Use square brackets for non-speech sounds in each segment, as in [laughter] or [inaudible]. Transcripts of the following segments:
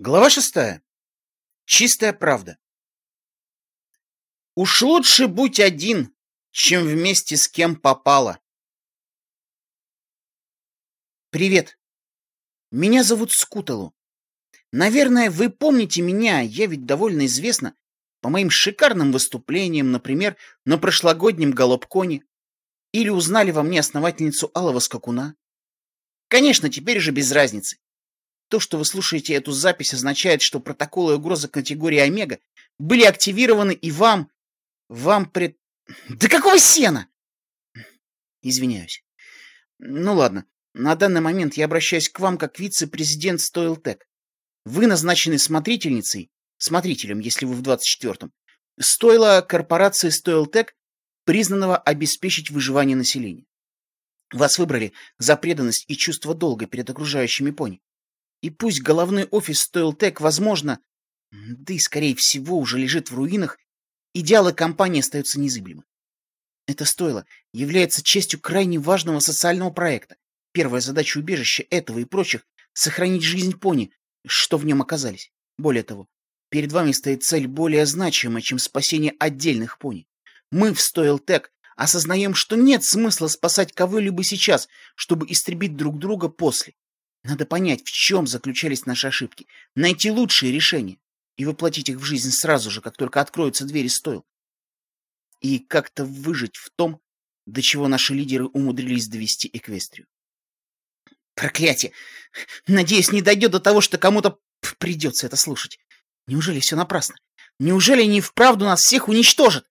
Глава шестая. Чистая правда. Уж лучше будь один, чем вместе с кем попало. Привет. Меня зовут Скуталу. Наверное, вы помните меня, я ведь довольно известна по моим шикарным выступлениям, например, на прошлогоднем Голубконе, или узнали во мне основательницу Алого Скакуна. Конечно, теперь уже без разницы. То, что вы слушаете эту запись, означает, что протоколы угрозы категории Омега были активированы и вам... Вам пред... Да какого сена? Извиняюсь. Ну ладно. На данный момент я обращаюсь к вам как вице-президент Стоилтек. Вы назначены смотрительницей, смотрителем, если вы в 24-м, стойла корпорации Стоилтек, признанного обеспечить выживание населения. Вас выбрали за преданность и чувство долга перед окружающими пони. И пусть головной офис Стоилтек, возможно, да и, скорее всего, уже лежит в руинах, идеалы компании остаются незыблемы. Это стоило является частью крайне важного социального проекта. Первая задача убежища этого и прочих — сохранить жизнь пони, что в нем оказались. Более того, перед вами стоит цель более значимая, чем спасение отдельных пони. Мы в Стоилтек осознаем, что нет смысла спасать кого-либо сейчас, чтобы истребить друг друга после. Надо понять, в чем заключались наши ошибки, найти лучшие решения и воплотить их в жизнь сразу же, как только откроются двери стоил. И как-то выжить в том, до чего наши лидеры умудрились довести Эквестрию. Проклятие! Надеюсь, не дойдет до того, что кому-то придется это слушать. Неужели все напрасно? Неужели они вправду нас всех уничтожат?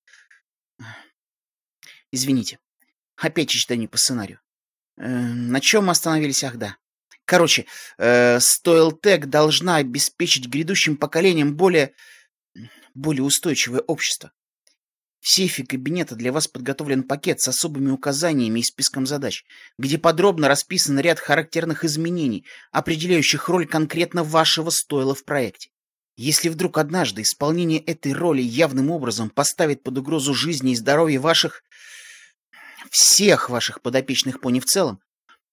Извините. Опять читание по сценарию. Э, на чем мы остановились? Ах, да. Короче, э, Стоилтек должна обеспечить грядущим поколениям более... более устойчивое общество. В сейфе кабинета для вас подготовлен пакет с особыми указаниями и списком задач, где подробно расписан ряд характерных изменений, определяющих роль конкретно вашего стойла в проекте. Если вдруг однажды исполнение этой роли явным образом поставит под угрозу жизни и здоровье ваших... всех ваших подопечных пони в целом,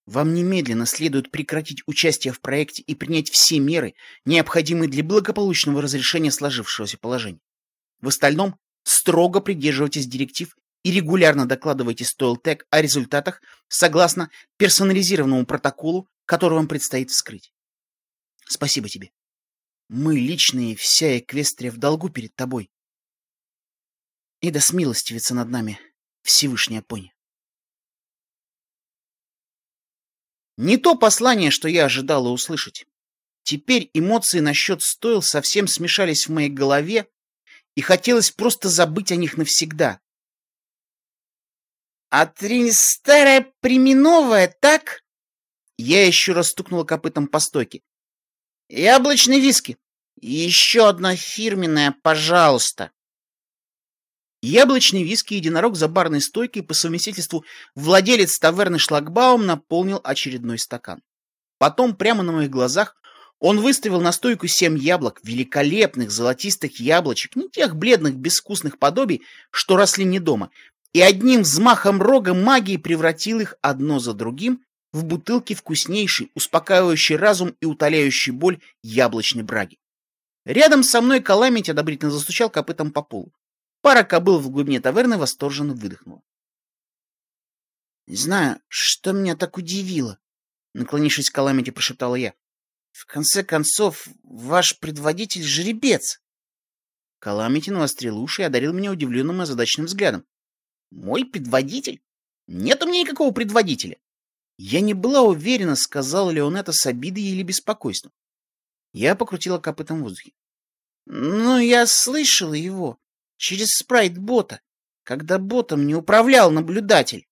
вам немедленно следует прекратить участие в проекте и принять все меры, необходимые для благополучного разрешения сложившегося положения. В остальном, строго придерживайтесь директив и регулярно докладывайте Стоилтек о результатах согласно персонализированному протоколу, который вам предстоит вскрыть. Спасибо тебе. Мы личные, вся Эквестрия в долгу перед тобой. И да смилостивится над нами Всевышняя Пони. Не то послание, что я ожидала услышать. Теперь эмоции насчет стоил совсем смешались в моей голове, и хотелось просто забыть о них навсегда. «А ты старая Приминовая, так?» Я еще раз стукнула копытом по стойке. «Яблочный виски. Еще одна фирменная, пожалуйста». Яблочный виски единорог за барной стойкой по совместительству владелец таверны Шлагбаум наполнил очередной стакан. Потом, прямо на моих глазах, он выставил на стойку семь яблок, великолепных золотистых яблочек, не тех бледных безвкусных подобий, что росли не дома, и одним взмахом рога магии превратил их одно за другим в бутылки вкуснейшей, успокаивающей разум и утоляющей боль яблочной браги. Рядом со мной Каламити одобрительно застучал копытом по полу. Пара кобыл в глубине таверны восторженно выдохнула. — Не знаю, что меня так удивило, — наклонившись к Каламити, прошептала я. — В конце концов, ваш предводитель — жеребец. Каламити навострил уши и одарил меня удивленным и озадаченным взглядом. — Мой предводитель? Нет у меня никакого предводителя. Я не была уверена, сказал ли он это с обидой или беспокойством. Я покрутила копытом в воздухе. — Ну, я слышала его. Через спрайт-бота, когда ботом не управлял наблюдатель.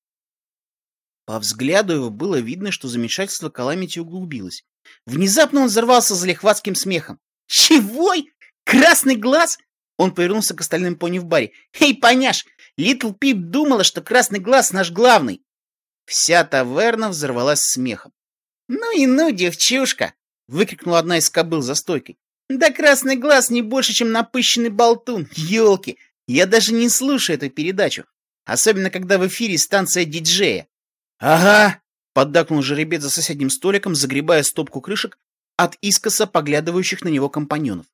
По взгляду его было видно, что замешательство Каламити углубилось. Внезапно он взорвался залихватским смехом. «Чегой? Красный глаз?» Он повернулся к остальным пони в баре. «Эй, поняш, Литл Пип думала, что красный глаз наш главный!» Вся таверна взорвалась смехом. «Ну и ну, девчушка!» — выкрикнула одна из кобыл за стойкой. Да красный глаз не больше, чем напыщенный болтун. Ёлки, я даже не слушаю эту передачу. Особенно, когда в эфире станция диджея. Ага, поддакнул жеребец за соседним столиком, загребая стопку крышек, от искоса поглядывающих на него компаньонов.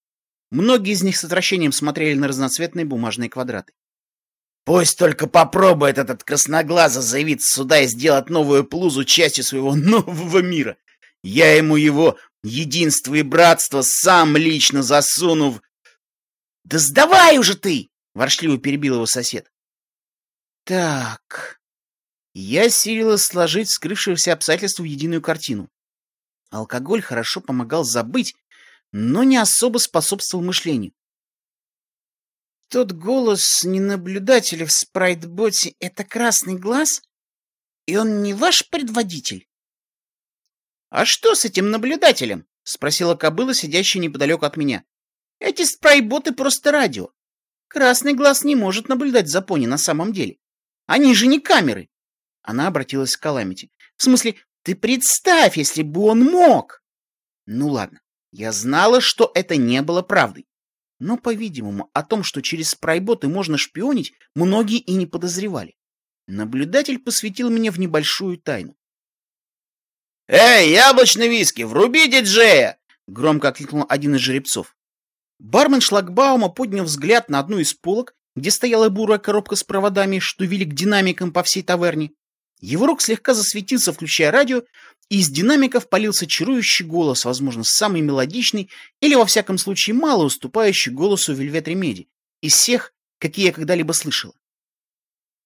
Многие из них с отвращением смотрели на разноцветные бумажные квадраты. Пусть только попробует этот красноглазо заявиться сюда и сделать новую плузу частью своего [laughs] нового мира. Я ему его единство и братство сам лично засуну в... «Да сдавай уже ты!» — воршливо перебил его сосед. «Так...» Я силилась сложить скрывшиеся обстоятельства в единую картину. Алкоголь хорошо помогал забыть, но не особо способствовал мышлению. Тот голос ненаблюдателя в спрайтботе — это красный глаз? И он не ваш предводитель? — А что с этим наблюдателем? — спросила кобыла, сидящая неподалеку от меня. — Эти спрайтботы просто радио. Красный глаз не может наблюдать за пони на самом деле. Они же не камеры. Она обратилась к Каламити. В смысле, ты представь, если бы он мог. Ну ладно, я знала, что это не было правдой. Но, по-видимому, о том, что через спрайботы можно шпионить, многие и не подозревали. Наблюдатель посвятил меня в небольшую тайну. «Эй, яблочный виски, вруби диджея!» — громко окликнул один из жеребцов. Бармен шлагбаума поднял взгляд на одну из полок, где стояла бурая коробка с проводами, что вели к динамикам по всей таверне. Его рук слегка засветился, включая радио, и из динамиков полился чарующий голос, возможно, самый мелодичный или, во всяком случае, мало уступающий голосу Вельвет Ремеди из всех, какие я когда-либо слышала.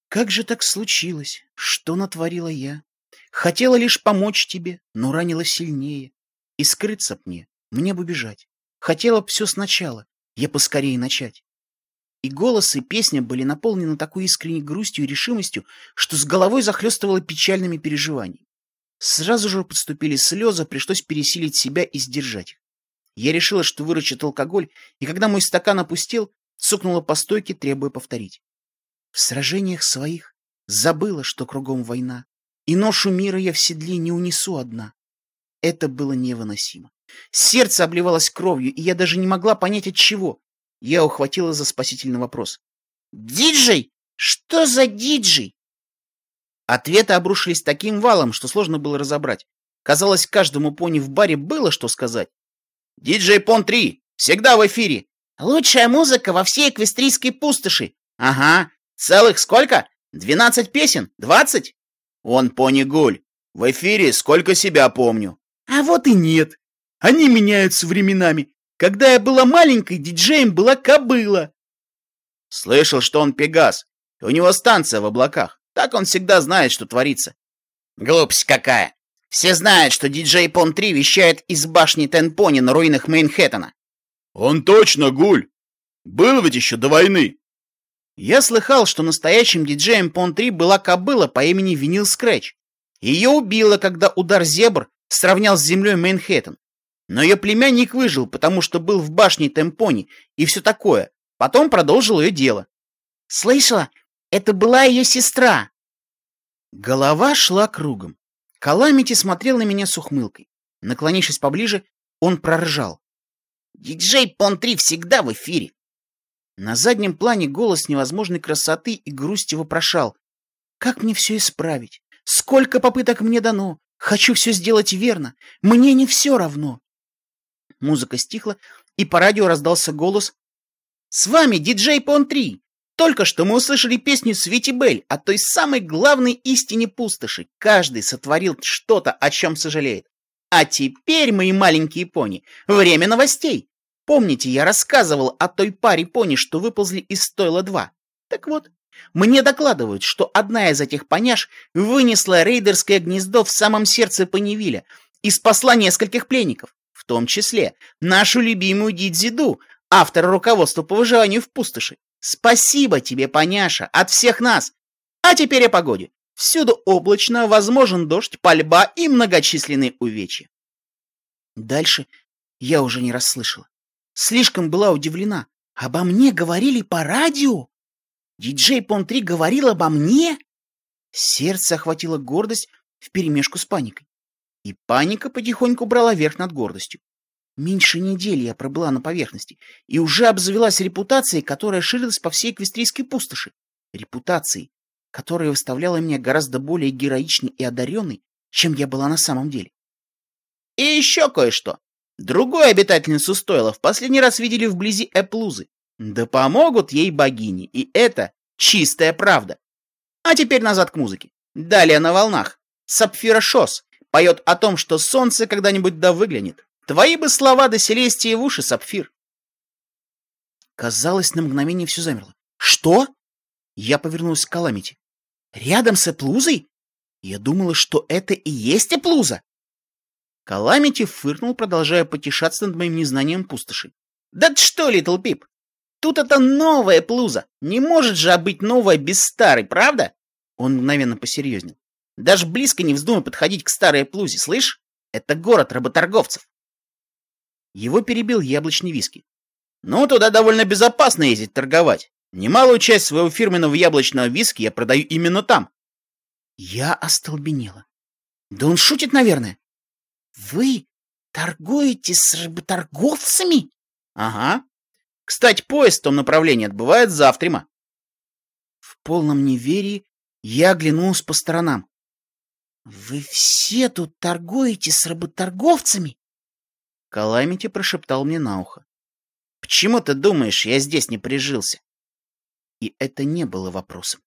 Как же так случилось? Что натворила я? Хотела лишь помочь тебе, но ранила сильнее. И скрыться б мне, мне бы бежать. Хотела б все сначала, я поскорее начать. И голос, и песня были наполнены такой искренней грустью и решимостью, что с головой захлестывало печальными переживаниями. Сразу же подступили слезы, пришлось пересилить себя и сдержать их. Я решила, что выручит алкоголь, и когда мой стакан опустил, цокнула по стойке, требуя повторить. В сражениях своих забыла, что кругом война, и ношу мира я в седле не унесу одна. Это было невыносимо. Сердце обливалось кровью, и я даже не могла понять от чего. Я ухватила за спасительный вопрос. «Диджей? Что за диджей?» Ответы обрушились таким валом, что сложно было разобрать. Казалось, каждому пони в баре было что сказать. «Диджей Пон-3! Всегда в эфире!» «Лучшая музыка во всей эквестрийской пустоши!» «Ага! Целых сколько? Двенадцать песен? Двадцать?» «Он пони Гуль. В эфире сколько себя помню». «А вот и нет. Они меняются временами. Когда я была маленькой, диджеем была кобыла. Слышал, что он пегас. У него станция в облаках. Так он всегда знает, что творится. Глупость какая. Все знают, что диджей Пон-3 вещает из башни Тенпони на руинах Мейнхэттена. Он точно гуль. Был ведь еще до войны. Я слыхал, что настоящим диджеем Пон-3 была кобыла по имени Винил Скретч. Ее убило, когда удар зебр сравнял с землей Мейнхэттен. Но ее племянник выжил, потому что был в башне Темпони и все такое. Потом продолжил ее дело. Слышала? Это была ее сестра. Голова шла кругом. Каламити смотрел на меня с ухмылкой. Наклонившись поближе, он проржал. «Диджей Пон-3 всегда в эфире!» На заднем плане голос невозможной красоты и грусти вопрошал. «Как мне все исправить? Сколько попыток мне дано? Хочу все сделать верно. Мне не все равно. Музыка стихла, и по радио раздался голос «С вами диджей Пон-3! Только что мы услышали песню Свети Бель о той самой главной истине пустоши. Каждый сотворил что-то, о чем сожалеет. А теперь, мои маленькие пони, время новостей. Помните, я рассказывал о той паре пони, что выползли из стойла 2? Так вот, мне докладывают, что одна из этих поняш вынесла рейдерское гнездо в самом сердце Панивиля и спасла нескольких пленников в том числе нашу любимую Дидзиду, автора руководства по выживанию в пустоши. Спасибо тебе, поняша, от всех нас. А теперь о погоде. Всюду облачно, возможен дождь, пальба и многочисленные увечья. Дальше я уже не расслышала. Слишком была удивлена. Обо мне говорили по радио? Диджей Пон-3 говорил обо мне? Сердце охватило гордость вперемешку с паникой. И паника потихоньку брала верх над гордостью. Меньше недели я пробыла на поверхности и уже обзавелась репутацией, которая ширилась по всей эквестрийской пустоши. Репутацией, которая выставляла меня гораздо более героичной и одаренной, чем я была на самом деле. И еще кое-что. Другую обитательницу стойла в последний раз видели вблизи Эплузы. Да помогут ей богини, и это чистая правда. А теперь назад к музыке. Далее на волнах. Сапфира Шос поет о том, что солнце когда-нибудь да выглянет. Твои бы слова до Селестии в уши, Сапфир. Казалось, на мгновение все замерло. Что? Я повернулась к Каламити. Рядом с Эплузой? Я думала, что это и есть Эплуза. Каламити фыркнул, продолжая потешаться над моим незнанием пустоши. Да что, Литл Пип, Тут это новая плуза. Не может же быть новая без старой, правда? Он мгновенно посерьезнел. Даже близко не вздумай подходить к старой плузе, слышь? Это город работорговцев. Его перебил яблочный виски. Ну, туда довольно безопасно ездить торговать. Немалую часть своего фирменного яблочного виски я продаю именно там. Я остолбенела. Да он шутит, наверное. Вы торгуете с работорговцами? Ага. Кстати, поезд в том направлении отбывает завтра. В полном неверии я оглянулся по сторонам. «Вы все тут торгуете с работорговцами?» Каламити прошептал мне на ухо. «Почему ты думаешь, я здесь не прижился?» И это не было вопросом.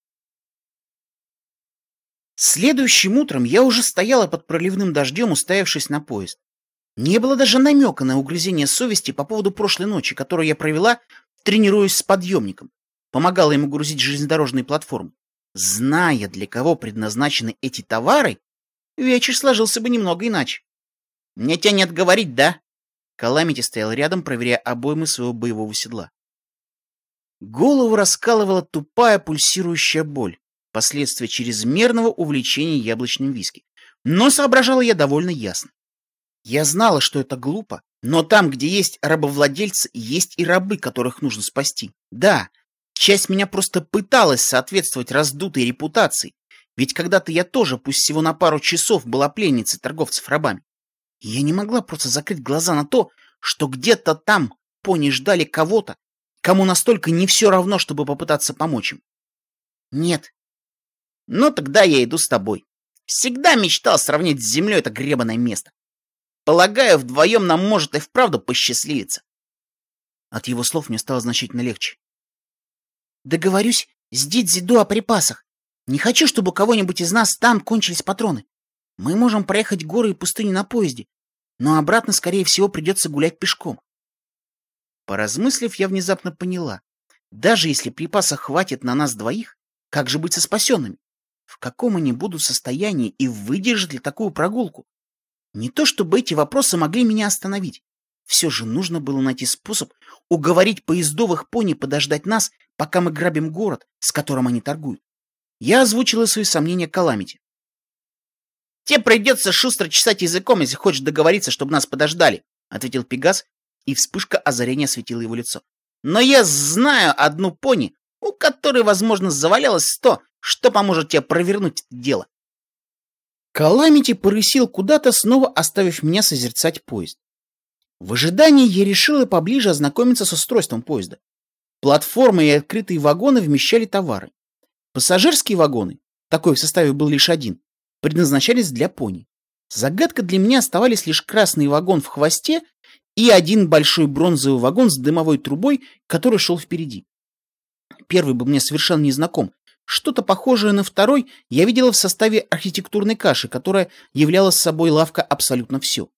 Следующим утром я уже стояла под проливным дождем, уставившись на поезд. Не было даже намека на угрызение совести по поводу прошлой ночи, которую я провела, тренируясь с подъемником. Помогала ему грузить железнодорожные платформы. Зная, для кого предназначены эти товары, вечер сложился бы немного иначе. «Мне тебя нет говорить, да?» Каламити стоял рядом, проверяя обоймы своего боевого седла. Голову раскалывала тупая пульсирующая боль, последствия чрезмерного увлечения яблочным виски. Но соображала я довольно ясно. Я знала, что это глупо, но там, где есть рабовладельцы, есть и рабы, которых нужно спасти. Да, часть меня просто пыталась соответствовать раздутой репутации, ведь когда-то я тоже, пусть всего на пару часов, была пленницей торговцев рабами. Я не могла просто закрыть глаза на то, что где-то там пони ждали кого-то, кому настолько не все равно, чтобы попытаться помочь им. Нет. Ну тогда я иду с тобой. Всегда мечтал сравнить с землей это гребаное место. Полагаю, вдвоем нам может и вправду посчастливиться. От его слов мне стало значительно легче. Договорюсь с Дидзиду о припасах. Не хочу, чтобы у кого-нибудь из нас там кончились патроны. Мы можем проехать горы и пустыни на поезде, но обратно, скорее всего, придется гулять пешком. Поразмыслив, я внезапно поняла. Даже если припасов хватит на нас двоих, как же быть со спасенными? В каком они будут состоянии и выдержат ли такую прогулку? Не то чтобы эти вопросы могли меня остановить. Все же нужно было найти способ уговорить поездовых пони подождать нас, пока мы грабим город, с которым они торгуют. Я озвучила свои сомнения Каламити. «Тебе придется шустро чесать языком, если хочешь договориться, чтобы нас подождали», — ответил Пегас, и вспышка озарения осветила его лицо. «Но я знаю одну пони, у которой, возможно, завалялось то, что поможет тебе провернуть это дело. Каламити порысил куда-то, снова оставив меня созерцать поезд. В ожидании я решила поближе ознакомиться с устройством поезда. Платформы и открытые вагоны вмещали товары. Пассажирские вагоны, такой в составе был лишь один, предназначались для пони. Загадка для меня оставались лишь красный вагон в хвосте и один большой бронзовый вагон с дымовой трубой, который шел впереди. Первый был мне совершенно незнаком, что-то похожее на второй я видела в составе архитектурной каши, которая являла собой лавка абсолютно все.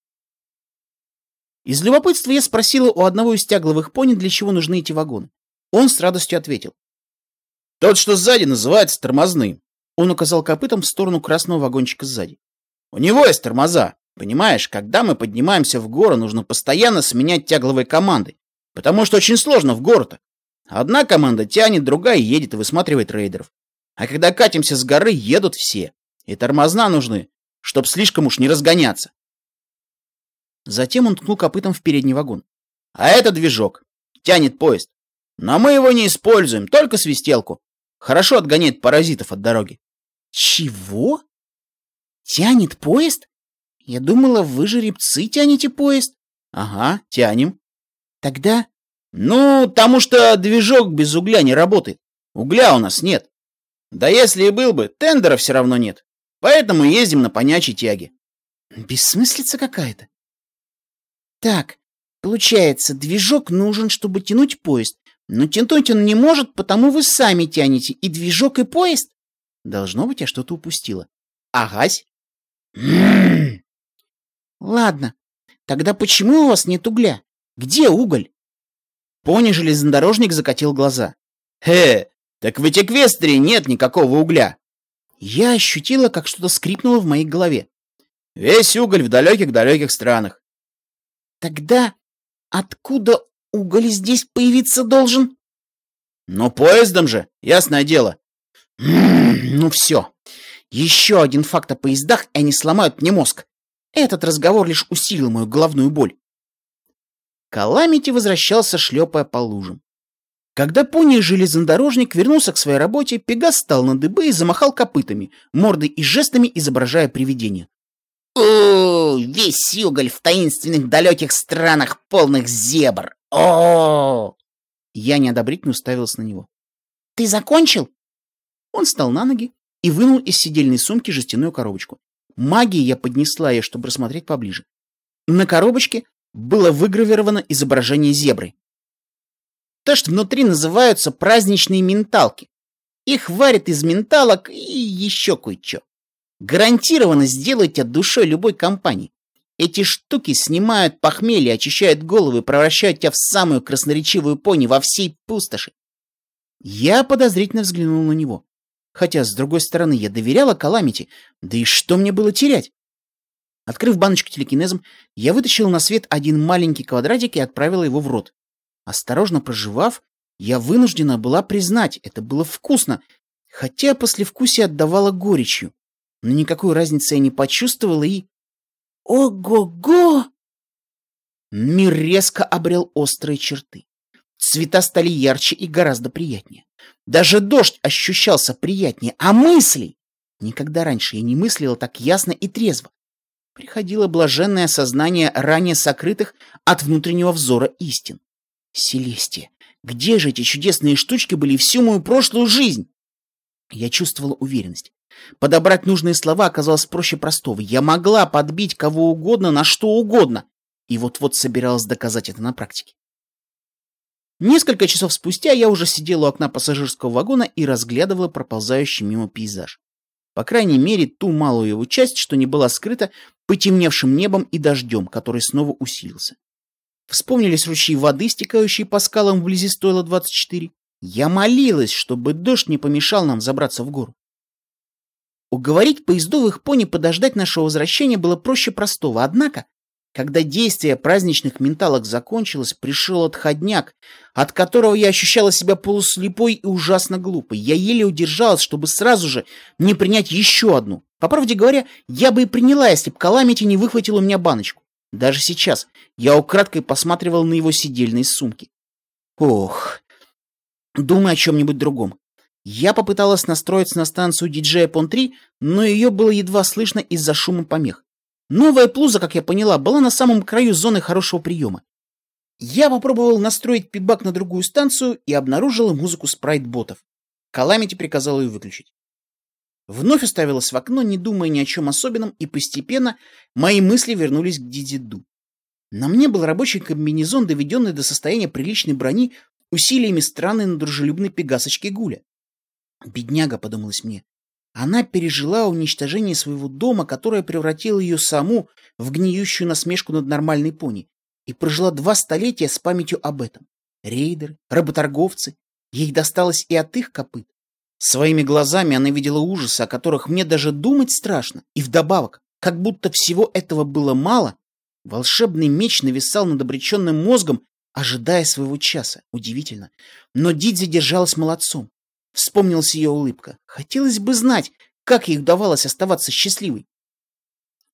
Из любопытства я спросила у одного из тягловых пони, для чего нужны эти вагоны. Он с радостью ответил. «Тот, что сзади, называется тормозным». Он указал копытом в сторону красного вагончика сзади. «У него есть тормоза. Понимаешь, когда мы поднимаемся в горы, нужно постоянно сменять тягловые команды, потому что очень сложно в гору-то. Одна команда тянет, другая едет и высматривает рейдеров. А когда катимся с горы, едут все. И тормозна нужны, чтоб слишком уж не разгоняться. Затем он ткнул копытом в передний вагон. А это движок. Тянет поезд. Но мы его не используем, только свистелку. Хорошо отгоняет паразитов от дороги. Чего? Тянет поезд? Я думала, вы жеребцы тянете поезд. Ага, тянем. Тогда ну, потому что движок без угля не работает. Угля у нас нет. Да если и был бы, тендера все равно нет. Поэтому ездим на понячей тяге. Бессмыслица какая-то. Так, получается, движок нужен, чтобы тянуть поезд. Но тянуть он не может, потому вы сами тянете и движок, и поезд. Должно быть, я что-то упустила. Агась? Ладно, тогда почему у вас нет угля? Где уголь? Пони железнодорожник закатил глаза. Хе, так в Этиквестрии нет никакого угля. Я ощутила, как что-то скрипнуло в моей голове. Весь уголь в далеких-далеких странах. Тогда откуда уголь здесь появиться должен? Ну, поездом же, ясное дело. Ну все. Еще один факт о поездах, и они сломают мне мозг. Этот разговор лишь усилил мою головную боль. Каламити возвращался, шлепая по лужам. Когда пони-железнодорожник вернулся к своей работе, Пегас стал на дыбы и замахал копытами, мордой и жестами изображая привидение. «О, весь уголь в таинственных далеких странах, полных зебр! о Я неодобрительно уставился на него. «Ты закончил?» Он встал на ноги и вынул из сидельной сумки жестяную коробочку. Магией я поднесла ее, чтобы рассмотреть поближе. На коробочке было выгравировано изображение зебры. То, что внутри называются праздничные менталки. Их варят из менталок и еще кое-что. Гарантированно сделайте душой любой компании. Эти штуки снимают похмелье, очищают голову и превращают тебя в самую красноречивую пони во всей пустоши. Я подозрительно взглянул на него. Хотя, с другой стороны, я доверяла Каламити, да и что мне было терять? Открыв баночку телекинезом, я вытащил на свет один маленький квадратик и отправила его в рот. Осторожно проживав, я вынуждена была признать, это было вкусно, хотя послевкусие отдавало горечью. Но никакой разницы я не почувствовала и... Ого-го! Мир резко обрел острые черты. Цвета стали ярче и гораздо приятнее. Даже дождь ощущался приятнее, а мысли... Никогда раньше я не мыслила так ясно и трезво. Приходило блаженное осознание ранее сокрытых от внутреннего взора истин. Селестия, где же эти чудесные штучки были всю мою прошлую жизнь? Я чувствовала уверенность. Подобрать нужные слова оказалось проще простого. Я могла подбить кого угодно на что угодно. И вот-вот собиралась доказать это на практике. Несколько часов спустя я уже сидела у окна пассажирского вагона и разглядывала проползающий мимо пейзаж. По крайней мере, ту малую его часть, что не была скрыта потемневшим небом и дождем, который снова усилился. Вспомнились ручьи воды, стекающие по скалам вблизи стойла 24. Я молилась, чтобы дождь не помешал нам забраться в гору. Уговорить поездовых пони подождать нашего возвращения было проще простого, однако, когда действие праздничных менталок закончилось, пришел отходняк, от которого я ощущала себя полуслепой и ужасно глупой. Я еле удержалась, чтобы сразу же не принять еще одну. По правде говоря, я бы и приняла, если бы Каламити не выхватил у меня баночку. Даже сейчас я украдкой посматривал на его сидельные сумки. Ох, думай о чем-нибудь другом. Я попыталась настроиться на станцию диджея Пон-3, но ее было едва слышно из-за шума помех. Новая плуза, как я поняла, была на самом краю зоны хорошего приема. Я попробовал настроить пибак на другую станцию и обнаружила музыку спрайт-ботов. Каламити приказал ее выключить. Вновь уставилась в окно, не думая ни о чем особенном, и постепенно мои мысли вернулись к Дидиду. На мне был рабочий комбинезон, доведенный до состояния приличной брони усилиями странной, но дружелюбной пегасочки Гуля. Бедняга, подумалось мне. Она пережила уничтожение своего дома, которое превратило ее саму в гниющую насмешку над нормальной пони, и прожила два столетия с памятью об этом. Рейдеры, работорговцы, ей досталось и от их копыт. Своими глазами она видела ужасы, о которых мне даже думать страшно, и вдобавок, как будто всего этого было мало, волшебный меч нависал над обреченным мозгом, ожидая своего часа. Удивительно. Но Дидзи держалась молодцом. Вспомнилась ее улыбка. Хотелось бы знать, как ей удавалось оставаться счастливой.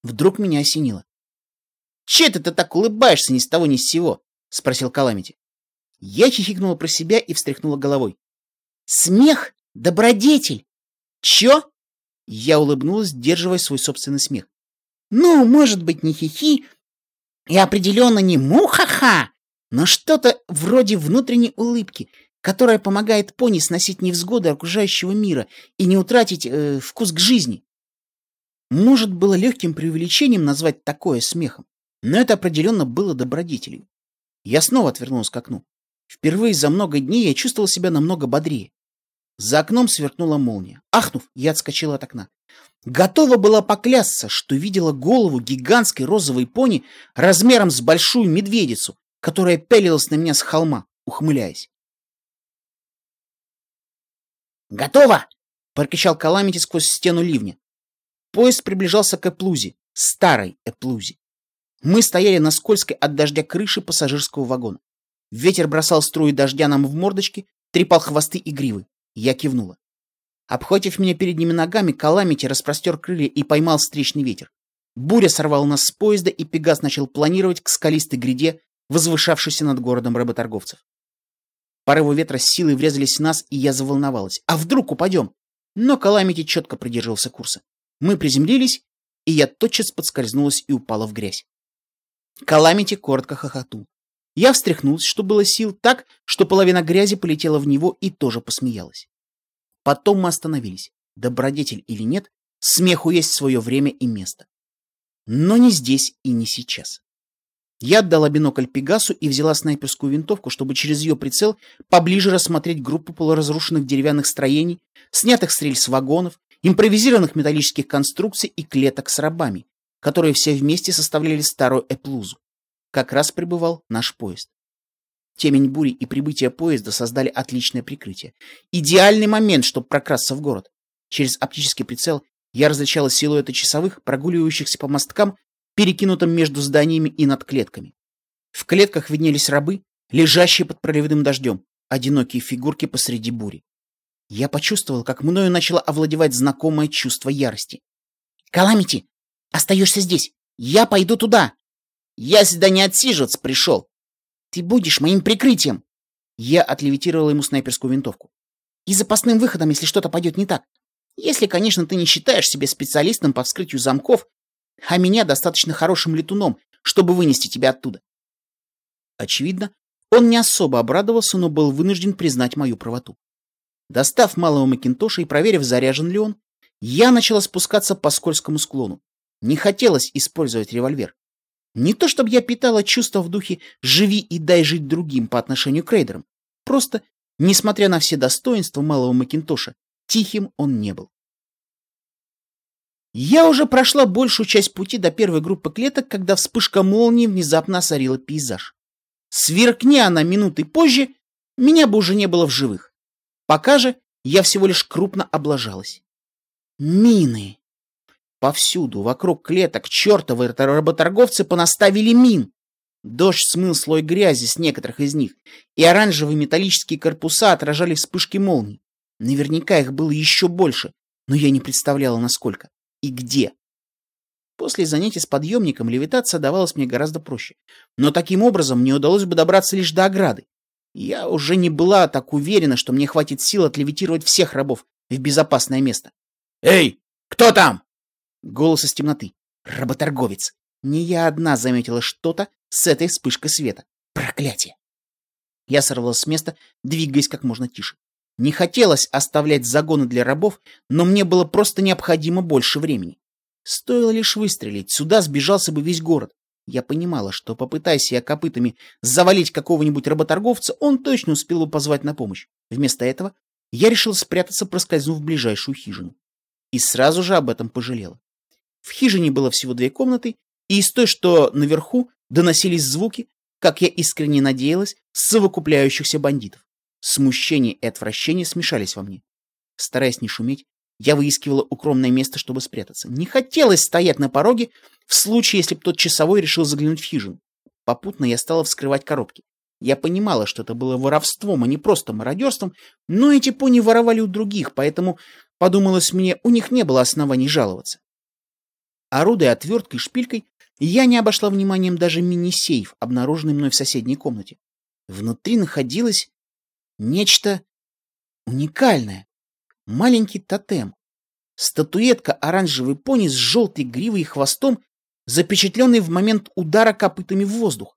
Вдруг меня осенило. «Че это ты так улыбаешься ни с того ни с сего?» — спросил Каламити. Я хихикнула про себя и встряхнула головой. «Смех — добродетель!» «Чё?» Я улыбнулась, сдерживая свой собственный смех. «Ну, может быть, не хихи и определенно не мухаха, но что-то вроде внутренней улыбки, которая помогает пони сносить невзгоды окружающего мира и не утратить э, вкус к жизни. Может, было легким преувеличением назвать такое смехом. Но это определенно было добродетелью. Я снова отвернулся к окну. Впервые за много дней я чувствовал себя намного бодрее. За окном сверкнула молния. Ахнув, я отскочила от окна. Готова была поклясться, что видела голову гигантской розовой пони размером с большую медведицу, которая пялилась на меня с холма, ухмыляясь. «Готово!» — прокричал Каламити сквозь стену ливня. Поезд приближался к Эплузе, старой Эплузе. Мы стояли на скользкой от дождя крыше пассажирского вагона. Ветер бросал струи дождя нам в мордочки, трепал хвосты и гривы. Я кивнула. Обхватив меня передними ногами, Каламити распростер крылья и поймал встречный ветер. Буря сорвала нас с поезда, и Пегас начал планировать к скалистой гряде, возвышавшейся над городом работорговцев. Порывы ветра с силой врезались в нас, и я заволновалась. А вдруг упадем? Но Каламити четко придерживался курса. Мы приземлились, и я тотчас подскользнулась и упала в грязь. Каламити коротко хохотнул. Я встряхнулась, что было сил, так, что половина грязи полетела в него и тоже посмеялась. Потом мы остановились. Добродетель или нет, смеху есть свое время и место. Но не здесь и не сейчас. Я отдала бинокль Пегасу и взяла снайперскую винтовку, чтобы через ее прицел поближе рассмотреть группу полуразрушенных деревянных строений, снятых с рельс вагонов, импровизированных металлических конструкций и клеток с рабами, которые все вместе составляли старую эплузу. Как раз прибывал наш поезд. Темень бури и прибытие поезда создали отличное прикрытие. Идеальный момент, чтобы прокрасться в город. Через оптический прицел я различала силуэты часовых, прогуливающихся по мосткам, перекинутым между зданиями и над клетками. В клетках виднелись рабы, лежащие под проливным дождем, одинокие фигурки посреди бури. Я почувствовал, как мною начало овладевать знакомое чувство ярости. «Каламити, остаешься здесь! Я пойду туда!» «Я сюда не отсиживаться пришел!» «Ты будешь моим прикрытием!» Я отлевитировал ему снайперскую винтовку. «И запасным выходом, если что-то пойдет не так. Если, конечно, ты не считаешь себя специалистом по вскрытию замков, а меня достаточно хорошим летуном, чтобы вынести тебя оттуда». Очевидно, он не особо обрадовался, но был вынужден признать мою правоту. Достав малого Макинтоша и проверив, заряжен ли он, я начала спускаться по скользкому склону. Не хотелось использовать револьвер. Не то чтобы я питала чувства в духе «живи и дай жить другим» по отношению к рейдерам. Просто, несмотря на все достоинства малого Макинтоша, тихим он не был. Я уже прошла большую часть пути до первой группы клеток, когда вспышка молнии внезапно осорила пейзаж. Сверкни она минуты позже, меня бы уже не было в живых. Пока же я всего лишь крупно облажалась. Мины. Повсюду, вокруг клеток, чертовы работорговцы понаставили мин. Дождь смыл слой грязи с некоторых из них, и оранжевые металлические корпуса отражали вспышки молний. Наверняка их было еще больше, но я не представляла, насколько и где. После занятий с подъемником левитация давалась мне гораздо проще, но таким образом мне удалось бы добраться лишь до ограды. Я уже не была так уверена, что мне хватит сил отлевитировать всех рабов в безопасное место. «Эй, кто там?» Голос из темноты. Работорговец. Не я одна заметила что-то с этой вспышкой света. Проклятие! Я сорвалась с места, двигаясь как можно тише. Не хотелось оставлять загоны для рабов, но мне было просто необходимо больше времени. Стоило лишь выстрелить, сюда сбежался бы весь город. Я понимала, что попытайся я копытами завалить какого-нибудь работорговца, он точно успел бы позвать на помощь. Вместо этого я решил спрятаться, проскользнув в ближайшую хижину. И сразу же об этом пожалела. В хижине было всего две комнаты, и из той, что наверху, доносились звуки, как я искренне надеялась, совокупляющихся бандитов. Смущение и отвращение смешались во мне. Стараясь не шуметь, я выискивала укромное место, чтобы спрятаться. Не хотелось стоять на пороге в случае, если бы тот часовой решил заглянуть в хижину. Попутно я стала вскрывать коробки. Я понимала, что это было воровством, а не просто мародерством, но эти пони воровали у других, поэтому, подумалось мне, у них не было оснований жаловаться. Орудуя отверткой шпилькой, я не обошла вниманием даже мини-сейф, обнаруженный мной в соседней комнате. Внутри находилось нечто уникальное. Маленький тотем. Статуэтка оранжевой пони с желтой гривой и хвостом, запечатленный в момент удара копытами в воздух.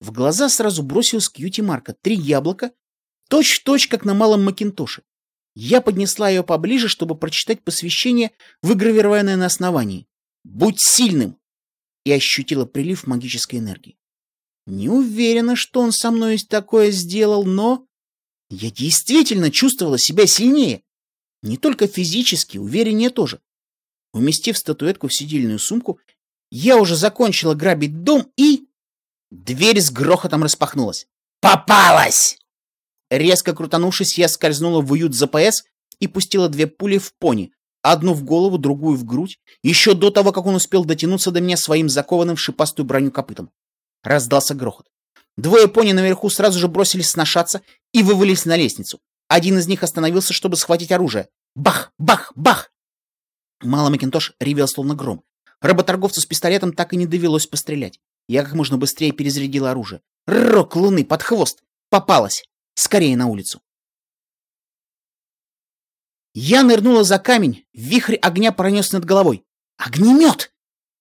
В глаза сразу бросилась Кьюти Марка. Три яблока, точь-в-точь, -точь, как на малом Макинтоше. Я поднесла ее поближе, чтобы прочитать посвящение, выгравированное на основании. Будь сильным. и ощутила прилив магической энергии. Не уверена, что он со мной такое сделал, но... Я действительно чувствовала себя сильнее. Не только физически, увереннее тоже. Уместив статуэтку в сидельную сумку, я уже закончила грабить дом и... Дверь с грохотом распахнулась. «Попалась!» Резко крутанувшись, я скользнула в уют ЗПС и пустила две пули в пони, одну в голову, другую в грудь, еще до того, как он успел дотянуться до меня своим закованным в шипастую броню копытом. Раздался грохот. Двое пони наверху сразу же бросились сношаться и вывалились на лестницу. Один из них остановился, чтобы схватить оружие. Бах! Бах! Бах! Мало Макинтош ревел словно гром. Работорговцу с пистолетом так и не довелось пострелять. Я как можно быстрее перезарядила оружие. Рок луны под хвост! Попалась! Скорее на улицу! Я нырнула за камень, вихрь огня пронес над головой. Огнемет!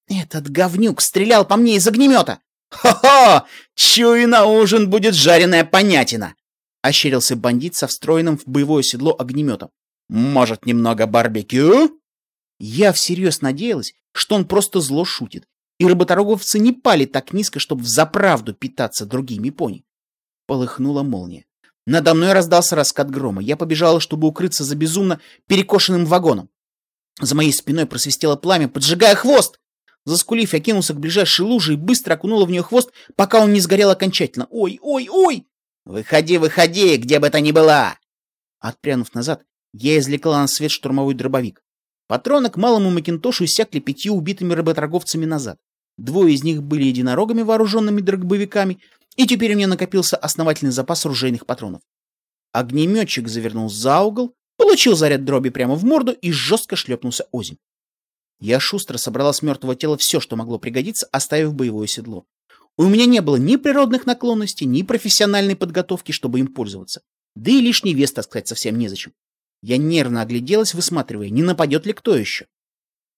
Этот говнюк стрелял по мне из огнемета! «Хо-хо! Чую, на ужин будет жареная понятина!» — ощерился бандит со встроенным в боевое седло огнеметом. «Может, немного барбекю?» Я всерьез надеялась, что он просто зло шутит, и работорговцы не пали так низко, чтобы взаправду питаться другими пони. Полыхнула молния. Надо мной раздался раскат грома. Я побежала, чтобы укрыться за безумно перекошенным вагоном. За моей спиной просвистело пламя, поджигая хвост. Заскулив, я кинулся к ближайшей луже и быстро окунула в нее хвост, пока он не сгорел окончательно. «Ой, ой, ой!» «Выходи, выходи, где бы это ни была!» Отпрянув назад, я извлекла на свет штурмовой дробовик. Патроны к малому Макинтошу иссякли пятью убитыми работорговцами назад. Двое из них были единорогами, вооруженными дробовиками, и теперь у меня накопился основательный запас ружейных патронов. Огнеметчик завернул за угол, получил заряд дроби прямо в морду и жестко шлепнулся озимь. Я шустро собрала с мертвого тела все, что могло пригодиться, оставив боевое седло. У меня не было ни природных наклонностей, ни профессиональной подготовки, чтобы им пользоваться. Да и лишний вес таскать совсем незачем. Я нервно огляделась, высматривая, не нападет ли кто еще.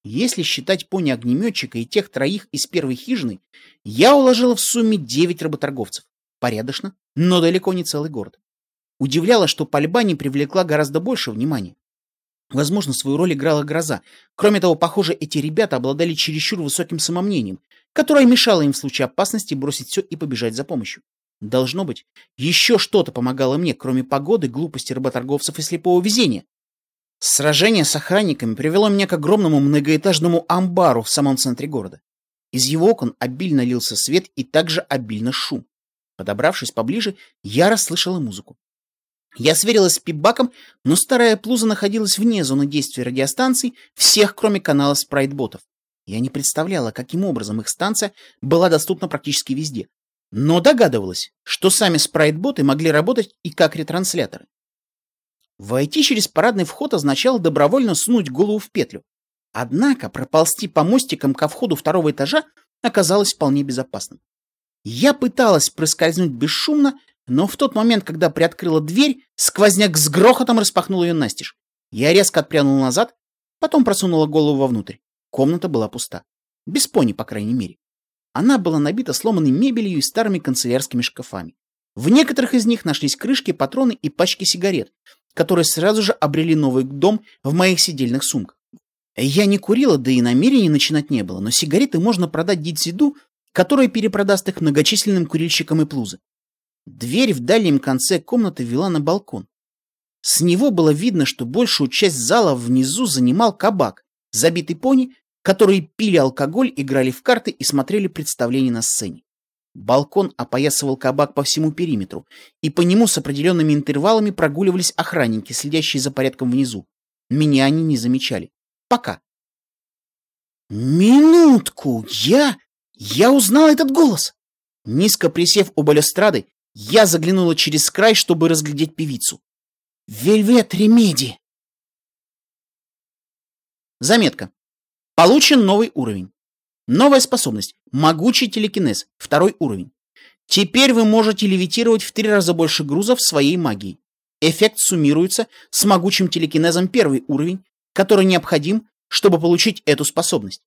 Если считать пони-огнеметчика и тех троих из первой хижины, я уложила в сумме девять работорговцев. Порядочно, но далеко не целый город. Удивляло, что пальба не привлекла гораздо больше внимания. Возможно, свою роль играла гроза. Кроме того, похоже, эти ребята обладали чересчур высоким самомнением, которое мешало им в случае опасности бросить все и побежать за помощью. Должно быть, еще что-то помогало мне, кроме погоды, глупости работорговцев и слепого везения. Сражение с охранниками привело меня к огромному многоэтажному амбару в самом центре города. Из его окон обильно лился свет и также обильно шум. Подобравшись поближе, я расслышала музыку. Я сверилась с пипбаком, но старая плуза находилась вне зоны действия радиостанций, всех, кроме канала спрайтботов. Я не представляла, каким образом их станция была доступна практически везде, но догадывалась, что сами спрайтботы могли работать и как ретрансляторы. Войти через парадный вход означало добровольно сунуть голову в петлю. Однако проползти по мостикам ко входу второго этажа оказалось вполне безопасным. Я пыталась проскользнуть бесшумно, но в тот момент, когда приоткрыла дверь, сквозняк с грохотом распахнул ее настежь. Я резко отпрянула назад, потом просунула голову вовнутрь. Комната была пуста. Без пони, по крайней мере. Она была набита сломанной мебелью и старыми канцелярскими шкафами. В некоторых из них нашлись крышки, патроны и пачки сигарет, которые сразу же обрели новый дом в моих сидельных сумках. Я не курила, да и намерений начинать не было, но сигареты можно продать Дидзиду, которая перепродаст их многочисленным курильщикам и плузы. Дверь в дальнем конце комнаты вела на балкон. С него было видно, что большую часть зала внизу занимал кабак, забитый пони, которые пили алкоголь, играли в карты и смотрели представления на сцене. Балкон опоясывал кабак по всему периметру, и по нему с определенными интервалами прогуливались охранники, следящие за порядком внизу. Меня они не замечали. Пока. Минутку! Я... Я узнал этот голос! Низко присев у балюстрады, я заглянула через край, чтобы разглядеть певицу. Вельвет Ремеди! Заметка. Получен новый уровень. Новая способность. Могучий телекинез. Второй уровень. Теперь вы можете левитировать в три раза больше грузов своей магией. Эффект суммируется с могучим телекинезом первый уровень, который необходим, чтобы получить эту способность.